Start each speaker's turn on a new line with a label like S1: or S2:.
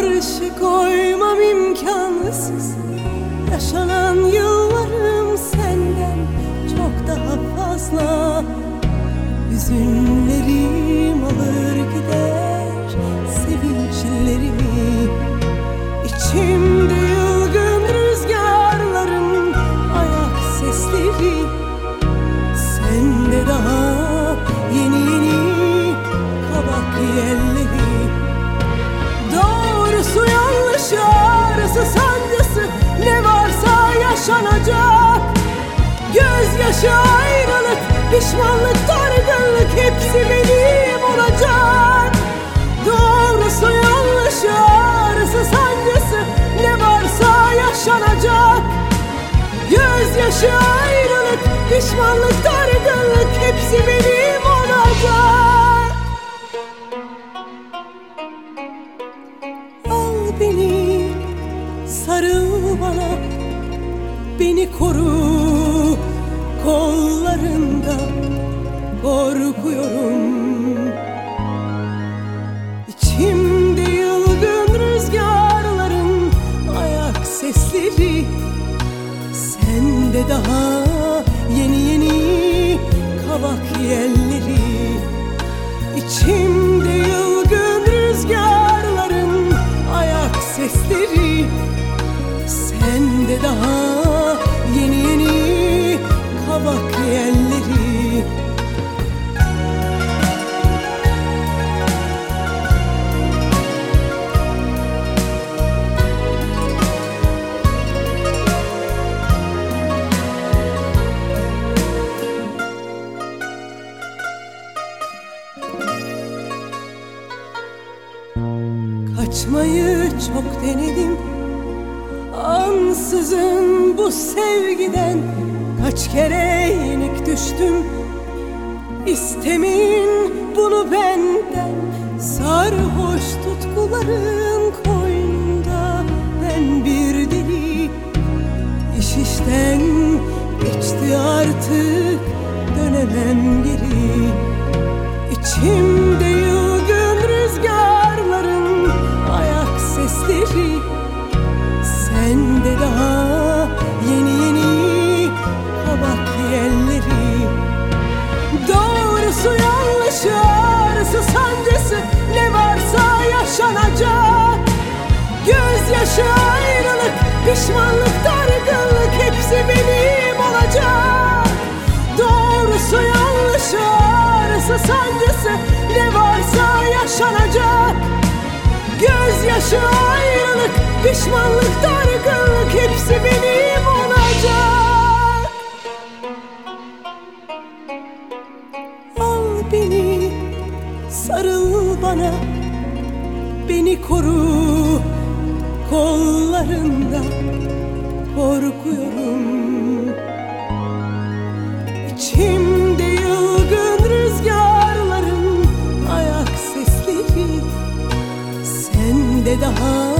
S1: Karşı koymam imkansız. Yaşanan yıllarım senden çok daha fazla. Hüzünlerim yaşanacak Gözyaşı ayrılık pişmanlık dargınlık hepsi benim olacak. Doğrusu yanlışı ağrısı sancısı ne varsa yaşanacak. Gözyaşı ayrılık pişmanlık dargınlık hepsi benim olacak. Al beni sarıl bana Beni koru. Kollarında korkuyorum. İçimde yılgın rüzgarların ayak sesleri. Sende daha Kaçmayı çok denedim. Ansızın bu sevgiden Kaç kere yenik düştüm. İstemeyin bunu benden Sarhoş tutkuların koynunda Ben bir deli. İş işten geçti artık Dönemem geri. İçimde Gözyaşı ayrılık pişmanlık dargınlık hepsi benim olacak. Doğrusu yanlışı ağrısı sancısı ne varsa yaşanacak. Gözyaşı ayrılık pişmanlık dargınlık hepsi benim olacak. Al beni sarıl bana Beni koru kollarında korkuyorum. İçimde yılgın rüzgarların ayak sesleri Sende daha